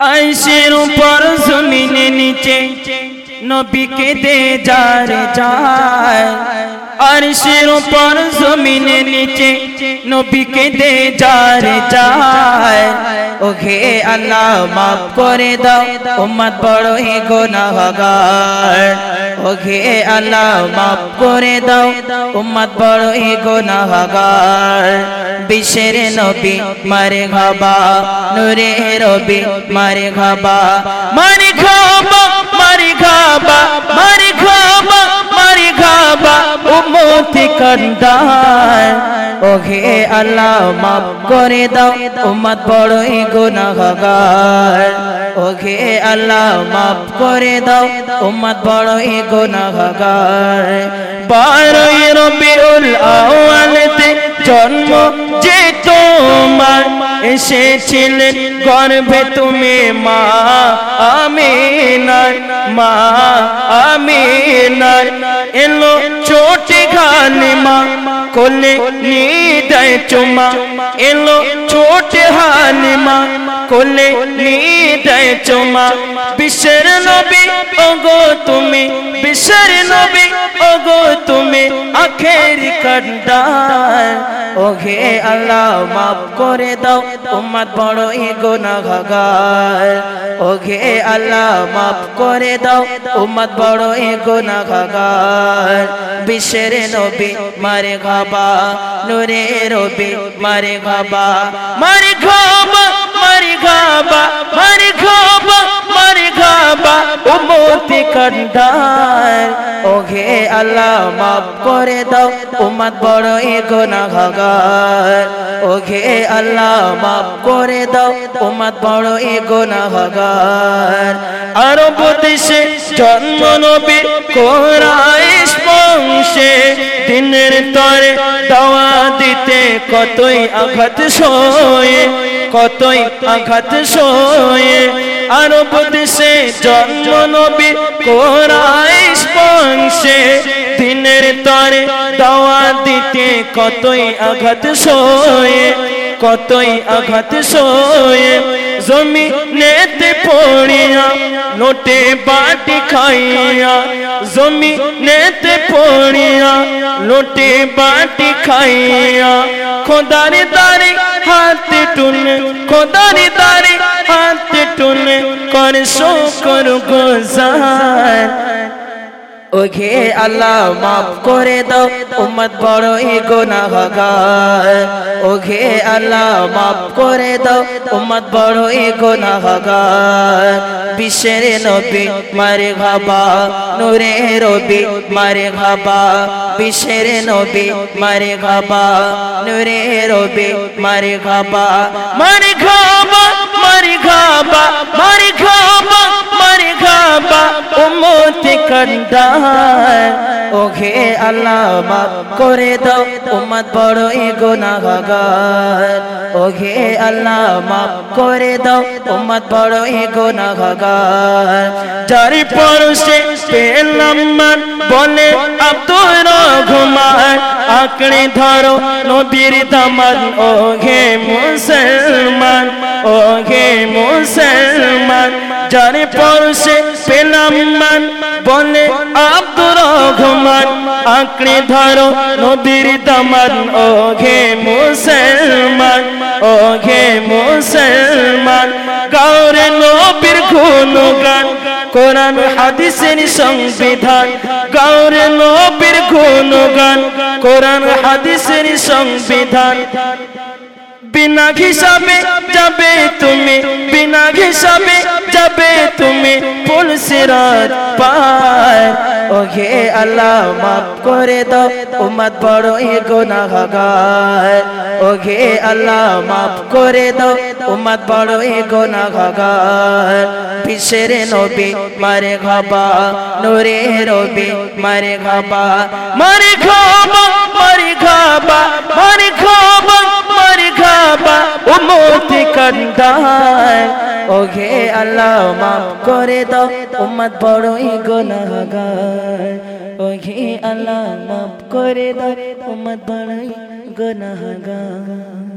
আইসের উপর জমিনে নিচে নবীকে দে যারে যায়। আরশের উপর জমিনে নিচে নবীকে দে যারে যায়। ও হে আল্লাহ, মাফ করে দাও, উম্মত বড় হে গুনাহগার। ও হে আল্লাহ মাফ করে দাও। উম্মত বড় হে গুনাহগার। বিশ্বের নবী মারে খাবা নূরে রবি মারে খাবা মারে খাবা মারে খাবা মারে ঘাবা। উম্মতি কন্দার ও আল্লাহ, মাফ করে দাও, উম্মত বড়ই গুনাহগার। ও হে আল্লাহ, মাফ করে দাও, উম্মত বড়ই গুনাহগার। বারোই রবিউল আওয়ালতে জন্ম যে তোমার এসেছিলেন গর্ভে তুমি মা আমিনার মা আমিনার। এলো ছোটে ঘানি মা কোলে নিদায় চুমা, এলো ছোটে হানিমা। কোলে নিদায় চুমা, বিশ্বের নবী, ওগো তুমি, বিশ্বের নবী, ওগো তুমি, আখের কন্ডার ও হে আল্লাহ, মাফ করে দাও উম্মত বড় ই গুনাহগার। ও হে আল্লাহ, মাফ করে দাও উম্মত বড় ই গুনাহগার। বিশ্বের নবী, মারে ঘাবা নূরে রবি, মারে ঘাবা মারে ঘাবা মারে ঘাবা মারে ঘাবা মারে ঘাবা, উম্মতি কন্ডার ও হে আল্লাহ, মাফ করে দাও, উম্মত বড় ই গুনাহগার। ও হে আল্লাহ, মাফ করে দাও, উম্মত বড় ই গুনাহগার। আরব দেশে জন্ম নবী কোরাইশ বংশে দিনের তরে দাওয়া দিতে কতই আঘাত সয়ে, কতই আঘাত সয়ে। আরব দেশে জন্ম নবী কোরাইশ বংশে দিনের তরে দাওয়া দিতে কতই আঘাত সয়ে, কতই আঘাত সয়ে। زمینے تے پوڑیاں، لوٹے باٹ کھائیاں۔ زمینے پوڑیاں، لوٹے باٹی کھائیاں۔ خودارے دارے ہاتھ ٹن خودارے دارے ہاتھ ٹن۔ کر شکر گزار۔ ও আল্লাহ মাফ করে দাও, উম্মত বড় ই গুনাহগার। ও আল্লাহ মাফ করে দাও, উম্মত বড় ই গুনাহগার। বিশ্বের নবী মারে ঘাবা নূরে রবি মারে ঘাবা বিশ্বের নবী মারে ঘাবা নূরে রবি মারে ঘাবা মারে ঘাবা মারে ঘাবা মারে উম্মতি কন্ডার ও হে আল্লাহ, মাফ করে দাও, উম্মত বড় ই গুনাহগার। ও হে আল্লাহ, মাফ করে দাও, উম্মত বড় ই গুনাহগার। যারি পরশে পেলাম মান বলে আব্দুর রহমান, আঁকড়ে ধরো নবীর দামান। ও হে মুসলমান ও হে মুসলমান যারে পরশে পেলাম মান বলে আব্দুর রহমান, আঁকড়ে ধরো নবীর দামান। ও হে মুসলমান ও হে মুসলমান, গাওরে নবীর গুণগান, কোরআন, হাদিসের সংবিধান। গাওরে নবীর গুণগান, কোরআন, হাদিসের সংবিধান। বিনা হিসাবে যাবে তুমি, বিনা হিসাবে যাবে তুমি পুলসিরাত পার ও হে আল্লাহ মাফ করে দাও, উম্মত বড় ই গুনাহগার। ও হে আল্লাহ মাফ করে দাও, উম্মত বড় ই গুনাহগার। বিশ্বের নবী মারে ঘাবা নূরে রবি মারে ঘাবা। মারে ঘাবা মারে ঘাবা, মারে উম্মতি ওঘে আল্লাহ, মাফ করে দাও, উম্মত বড়ই ও ঘে আল্লাহ, মাফ করে দাও, উম্মত বড়ই গুনাহগার।